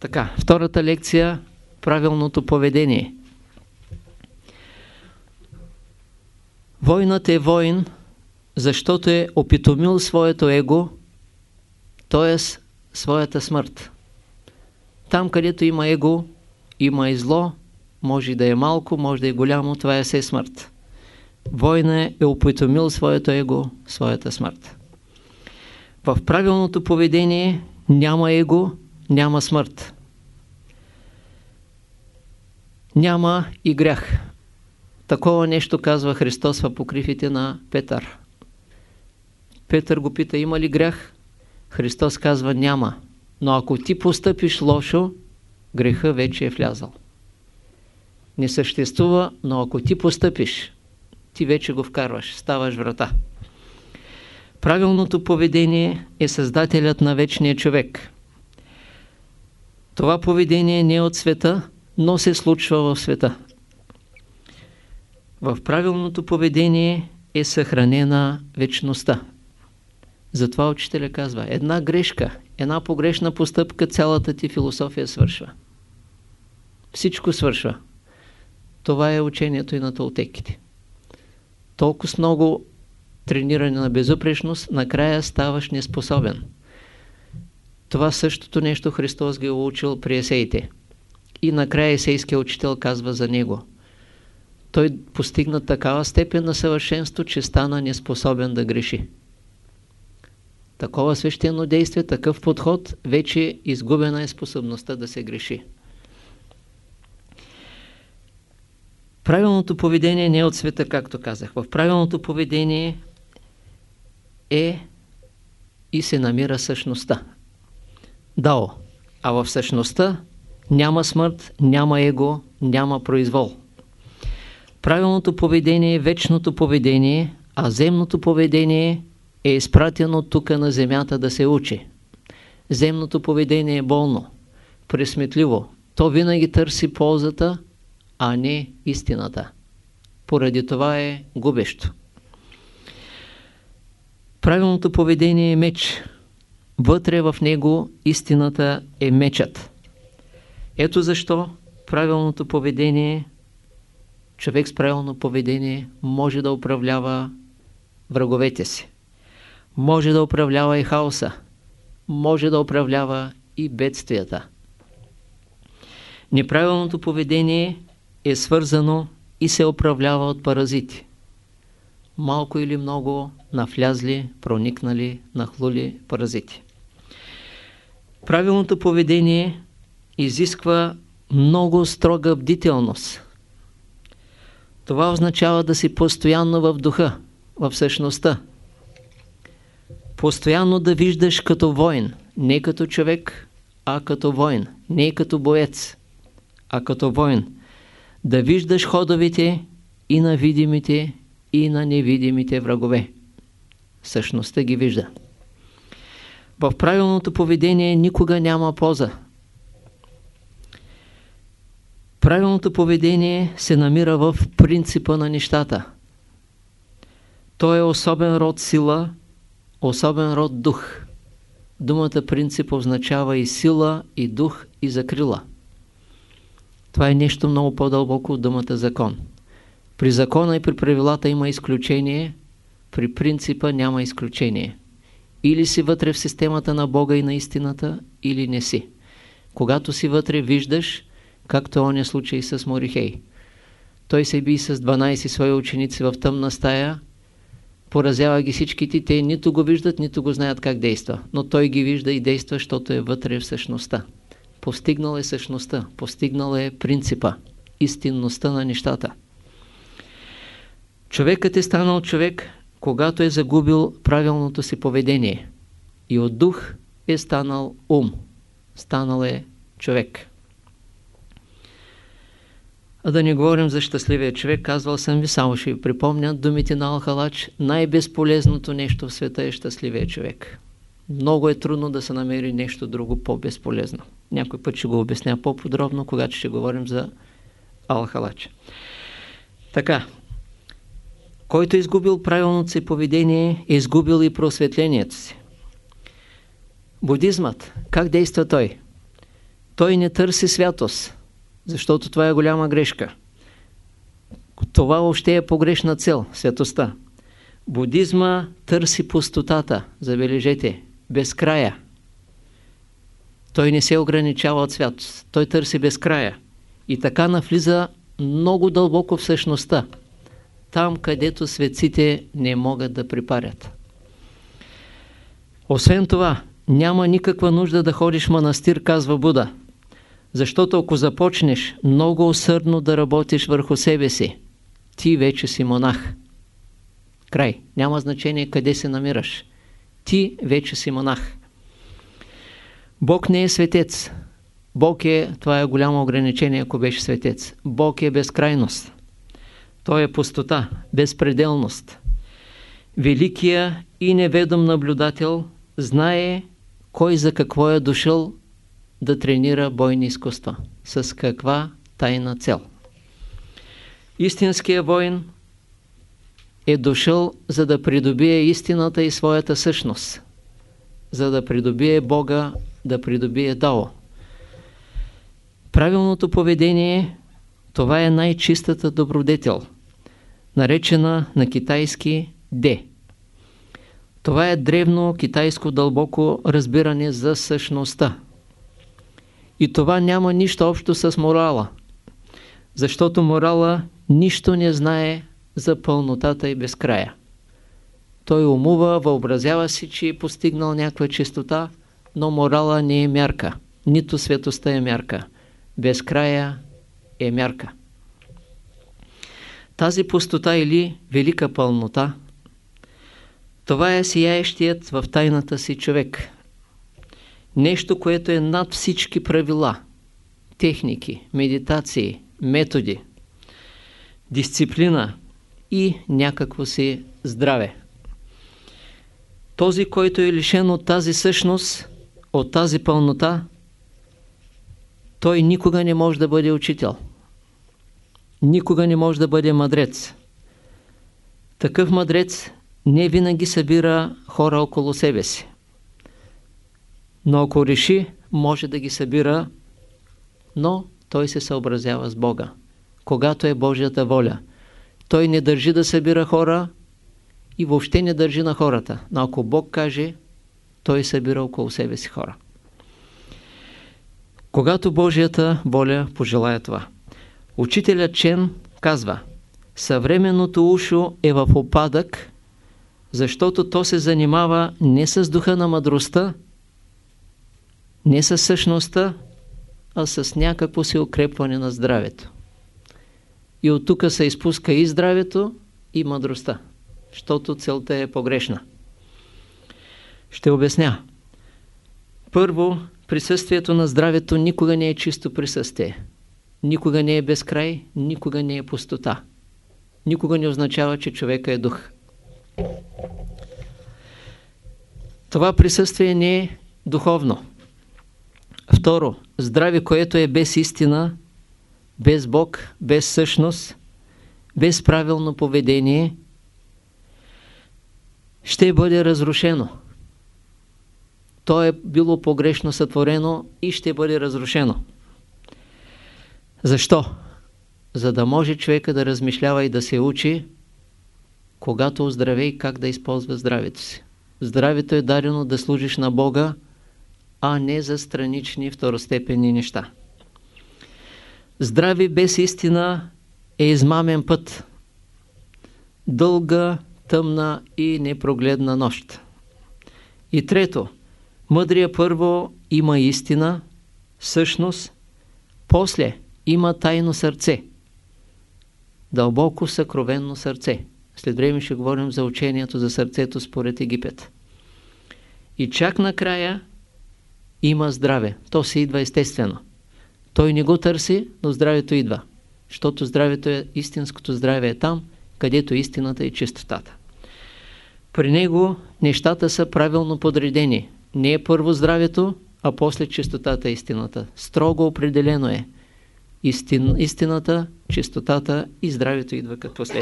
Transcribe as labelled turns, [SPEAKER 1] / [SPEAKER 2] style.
[SPEAKER 1] Така, втората лекция – правилното поведение. Войнат е воин, защото е опитомил своето его, т.е. своята смърт. Там, където има его, има и зло, може да е малко, може да е голямо, това е все смърт. Война е опитомил своето его, своята смърт. В правилното поведение няма его, няма смърт. Няма и грях. Такова нещо казва Христос в покривите на Петър. Петър го пита, има ли грях? Христос казва, няма. Но ако ти постъпиш лошо, греха вече е влязал. Не съществува, но ако ти постъпиш, ти вече го вкарваш, ставаш врата. Правилното поведение е създателят на вечния човек. Това поведение не е от света, но се случва в света. В правилното поведение е съхранена вечността. Затова учителя казва, една грешка, една погрешна постъпка, цялата ти философия свършва. Всичко свършва. Това е учението и на толтеките. Толкова много трениране на безупречност, накрая ставаш неспособен. Това същото нещо Христос ги е учил при есеите. И накрая есейския учител казва за него. Той постигна такава степен на съвършенство, че стана неспособен да греши. Такова свещено действие, такъв подход, вече изгубена е способността да се греши. Правилното поведение не е от света, както казах. В правилното поведение е и се намира същността. Дао. А в същността няма смърт, няма его, няма произвол. Правилното поведение е вечното поведение, а земното поведение е изпратено тук на земята да се учи. Земното поведение е болно, пресметливо. То винаги търси ползата, а не истината. Поради това е губещо. Правилното поведение е меч. Вътре в него истината е мечът. Ето защо правилното поведение, човек с правилно поведение може да управлява враговете си. Може да управлява и хаоса. Може да управлява и бедствията. Неправилното поведение е свързано и се управлява от паразити. Малко или много навлязли, проникнали, нахлули паразити. Правилното поведение изисква много строга бдителност. Това означава да си постоянно в духа, в същността. Постоянно да виждаш като воин, не като човек, а като воин, не като боец, а като воин. Да виждаш ходовете и на видимите, и на невидимите врагове. Същността ги вижда. В правилното поведение никога няма поза. Правилното поведение се намира в принципа на нещата. То е особен род сила, особен род дух. Думата принцип означава и сила, и дух, и закрила. Това е нещо много по-дълбоко от думата закон. При закона и при правилата има изключение, при принципа няма изключение. Или си вътре в системата на Бога и на истината, или не си. Когато си вътре, виждаш, както е оня случай с Морихей. Той се би с 12 свои ученици в тъмна стая, поразява ги всичките, те нито го виждат, нито го знаят как действа. Но той ги вижда и действа, защото е вътре в същността. Постигнал е същността, постигнал е принципа, истинността на нещата. Човекът е станал човек, когато е загубил правилното си поведение. И от дух е станал ум. Станал е човек. А да не говорим за щастливия човек, казвал съм ви, само ще ви припомня думите на Алхалач. Най-безполезното нещо в света е щастливия човек. Много е трудно да се намери нещо друго по-безполезно. Някой път ще го обясня по-подробно, когато ще говорим за Алхалач. Така, който е изгубил правилното си поведение, е изгубил и просветлението си. Будизмът, как действа той? Той не търси святост, защото това е голяма грешка. Това въобще е погрешна цел, святостта. Будизма търси пустотата, забележете, безкрая. Той не се ограничава от святост, той търси безкрая. И така навлиза много дълбоко в същността, там където светците не могат да припарят. Освен това, няма никаква нужда да ходиш в манастир, казва Буда. Защото ако започнеш много усърдно да работиш върху себе си, ти вече си монах. Край. Няма значение къде се намираш. Ти вече си монах. Бог не е светец. Бог е, това е голямо ограничение, ако беше светец. Бог е безкрайност. Той е пустота, безпределност. Великия и неведом наблюдател знае кой за какво е дошъл да тренира бойни изкуства. С каква тайна цел. Истинският воин е дошъл за да придобие истината и своята същност. За да придобие Бога, да придобие Дао. Правилното поведение, това е най-чистата добродетел, наречена на китайски Де. Това е древно китайско дълбоко разбиране за същността. И това няма нищо общо с морала, защото морала нищо не знае за пълнотата и безкрая. Той умува, въобразява си, че е постигнал някаква чистота, но морала не е мярка, нито светостта е мярка. Безкрая е мярка. Тази пустота или велика пълнота – това е сияещият в тайната си човек. Нещо, което е над всички правила, техники, медитации, методи, дисциплина и някакво си здраве. Този, който е лишен от тази същност, от тази пълнота, той никога не може да бъде учител. Никога не може да бъде мъдрец. Такъв мъдрец не винаги събира хора около себе си. Но ако реши, може да ги събира, но той се съобразява с Бога. Когато е Божията воля. Той не държи да събира хора и въобще не държи на хората. Но ако Бог каже, той събира около себе си хора. Когато Божията воля пожелая това. Учителят Чен казва, съвременното ушо е в опадък, защото то се занимава не с духа на мъдростта, не с същността, а с някакво си укрепване на здравето. И от тук се изпуска и здравето, и мъдростта, защото целта е погрешна. Ще обясня. Първо, присъствието на здравето никога не е чисто присъствие. Никога не е безкрай, никога не е пустота. Никога не означава, че човека е дух. Това присъствие не е духовно. Второ, здраве, което е без истина, без Бог, без същност, без правилно поведение, ще бъде разрушено. То е било погрешно сътворено и ще бъде разрушено. Защо? За да може човека да размишлява и да се учи, когато оздравей, как да използва здравето си. Здравето е дадено да служиш на Бога, а не за странични второстепенни неща. Здрави без истина е измамен път. Дълга, тъмна и непрогледна нощ. И трето, мъдрия първо има истина, същност, после има тайно сърце. Дълбоко съкровенно сърце. След време ще говорим за учението за сърцето според Египет. И чак накрая има здраве. То се идва естествено. Той не го търси, но здравето идва. Защото здравето е, истинското здраве е там, където истината и чистотата. При него нещата са правилно подредени. Не е първо здравето, а после чистотата и истината. Строго определено е. Истин, истината, чистотата и здравето идва като след.